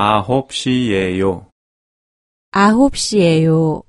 아홉 시예요. 아홉 시예요.